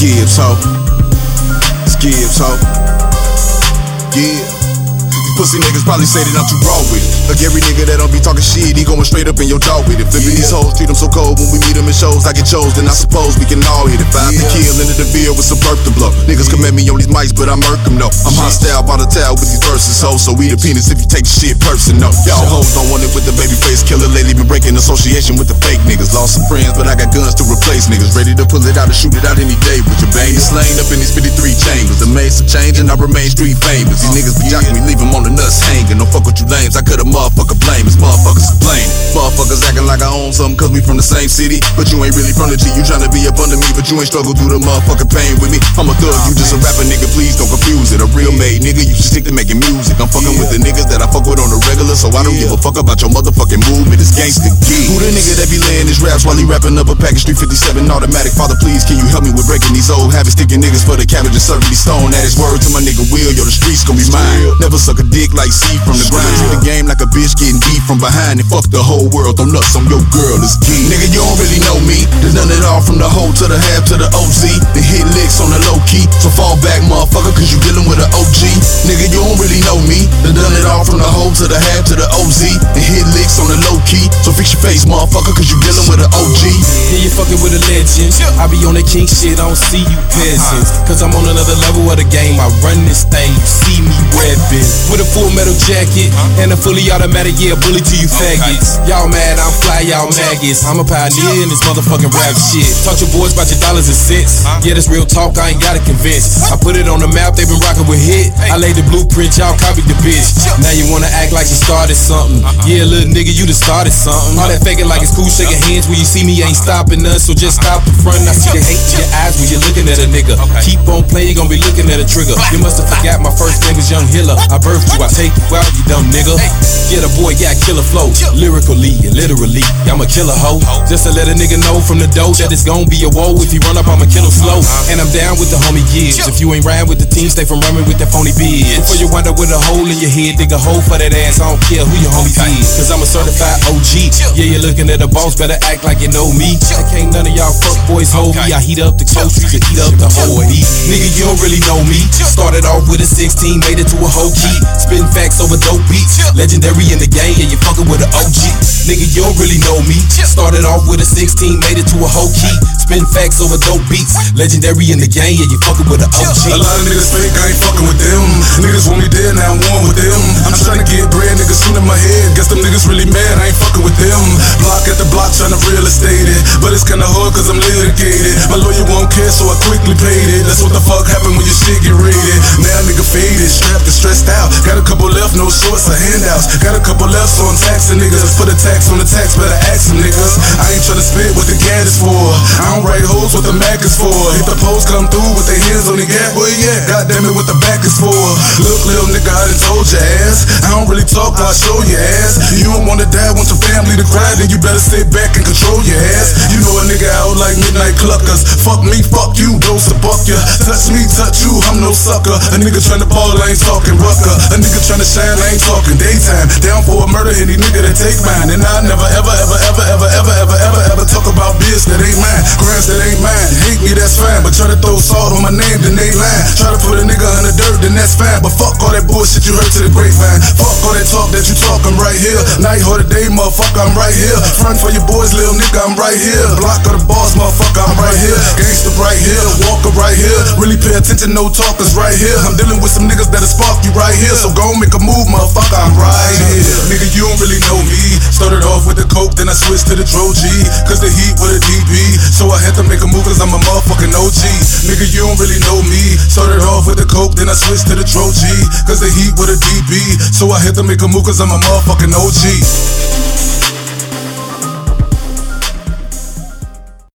Gibbs, ho. Gibbs, ho. Yeah. Pussy niggas probably say that I'm too raw with it. Like every nigga that don't be talking shit, he going straight up in your jaw with it. Flipping these hoes, treat them so cold when we meet them in shows. I get chose, then I suppose we can all hit it. Five to kill into the field with some birth to blow. Niggas come at me on these mics, but I murk them, no. I'm hostile by the towel with these verses, ho. So we the penis if you take the shit personal. Y'all hoes don't want it with the baby face killer. Lately been breaking association with the fake niggas. Lost some friends, but I got guns to replace niggas. Ready to pull it out and shoot it out any day. With your bang slain up in these 53 chambers. I made some change and I remain street famous. These niggas be jocking me, leave them on the nuts hanging. Don't fuck with you lames, I could a motherfucker blame. It's motherfuckers complaining. Motherfuckers acting like I own something cause we from the same city. But you ain't really from the G. You tryna be up under me, but you ain't struggle through the motherfucking pain with me. I'm a thug, you just a rapper nigga, please don't confuse it. A real made nigga, you should stick to making music. I'm fucking with the niggas that I fuck with regular, so I don't give a fuck about your motherfucking movement. It's gangsta gig. Who the nigga that be laying his raps while he rapping up a package 357 automatic? Father, please, can you help me with breaking these old habits? Sticking niggas for the cabbage and serving these stone at his word to my nigga Will. Yo, the streets gon' be mine. Never suck a dick like C from the grind. Treat the game like a bitch getting deep from behind and fuck the whole world. Throw nuts on your girl, it's gay. Nigga, you don't really know me. There's none at all from the hoe to the half to the OZ. The hit licks on the low key. So fall back, motherfucker, cause you to the half to the OZ. and hit licks on the low key. So fix your face, motherfucker, cause you dealing with with. I be on the king shit, I don't see you peasants. Uh-huh. Cause I'm on another level of the game. I run this thing, you see me reppin'. With a full metal jacket uh-huh. and a fully automatic, yeah, bully to you faggots. Y'all mad, I'm fly, y'all maggots. I'm a pioneer in this motherfucking rap uh-huh. shit. Talk to your boys about your dollars and cents. Yeah, this real talk, I ain't gotta convince. I put it on the map, they been rockin' with hit. I laid the blueprint, y'all copied the bitch. Now you wanna act like you started something. Yeah, little nigga, you done started something. All that faking like it's cool, shaking hands when you see me ain't stopping us. So just stop the front. I see the hate in your eyes when you're looking at a nigga. Keep on playing, you gon' be looking at a trigger. You must have forgot my first name was Young Hiller. I birthed you, I take you out, you dumb nigga. Get a boy got killer flow, lyrically and literally. I'm a killer hoe. Just to let a nigga know from the dough that it's gon' be a woe. If he run up, I'ma kill him slow. Uh-huh. And I'm down with the homie Gibbs. If you ain't riding with the team, stay from running with that phony bitch. Before you wind up with a hole in your head, dig a hole for that ass. I don't care who your homie is. Cause I'm a certified OG. Yeah, you're looking at a boss, better act like you know me. I can't none of y'all fuck boys hold me. I heat up the groceries and heat up the whole beat. Nigga, you don't really know me. Started off with a 16, made it to a whole key. Spitting facts over dope beats. Legendary in the game, yeah, you fucking with an OG. Nigga, you don't really know me. Started off with a 16, made it to a whole key. Spitting facts over dope beats. Legendary in the game, yeah, you fucking with an OG. A lot of niggas fake, I ain't fucking with them. Niggas want me dead, now I'm one with them. I'm trying to get bread, niggas soon in my head. Guess them niggas really mad, I ain't fucking with them. Block at the block, trying to real estate it. But it's kinda hard cause I'm litigated. My lawyer won't care, so I quickly paid it. That's what the fuck happened when your shit get raided. Now nigga faded, strapped and stressed out. Got a couple left, no shorts or handouts. Got a couple left, so I'm taxing niggas. Put a tax on the tax, better ask some niggas try to spit what the gat is for. I don't write hoes what the Mac is for. Hit the post, come through with the hands on the gap, boy, yeah. God damn it, what the back is for. Look, little nigga, I done told your ass. I don't really talk, but I show your ass. You don't wanna die, want your family to cry, then you better sit back and control your ass. You know a nigga out like midnight cluckers. Fuck me, fuck you, blows to buck ya. Touch me, touch you, I'm no sucker. A nigga tryna ball, I ain't talking rucker. A nigga tryna shine, I ain't talking daytime. Down for a murder, any nigga that take mine. And I never, ever, ever, ever, ever, ever, ever, ever talk about biz that ain't mine. Grams that ain't mine. Hate me, that's fine. But try to throw salt on my name, then they line. Try to put a nigga in the dirt, then that's fine. But fuck all that bullshit you heard to the grapevine. Fuck all that talk that you talk, I'm right here. Night or the day, motherfucker, I'm right here. Front for your boys, little nigga, I'm right here. Block of the boss, motherfucker, I'm right here. Gangster right here, Walker right here. Really pay attention, no talkers right here. I'm dealing with some niggas that'll spark you right here. So go make a move, motherfucker, I'm right here. Nigga, you don't really know me. Started off with the coke, then I switched to the Dro G. Cause the heat with a DB. So I had to make a move cause I'm a motherfucking OG. Nigga, you don't really know me. Started off with the coke, then I switched to the Dro G. Cause the heat with a DB. So I had to make a move cause I'm a motherfucking OG.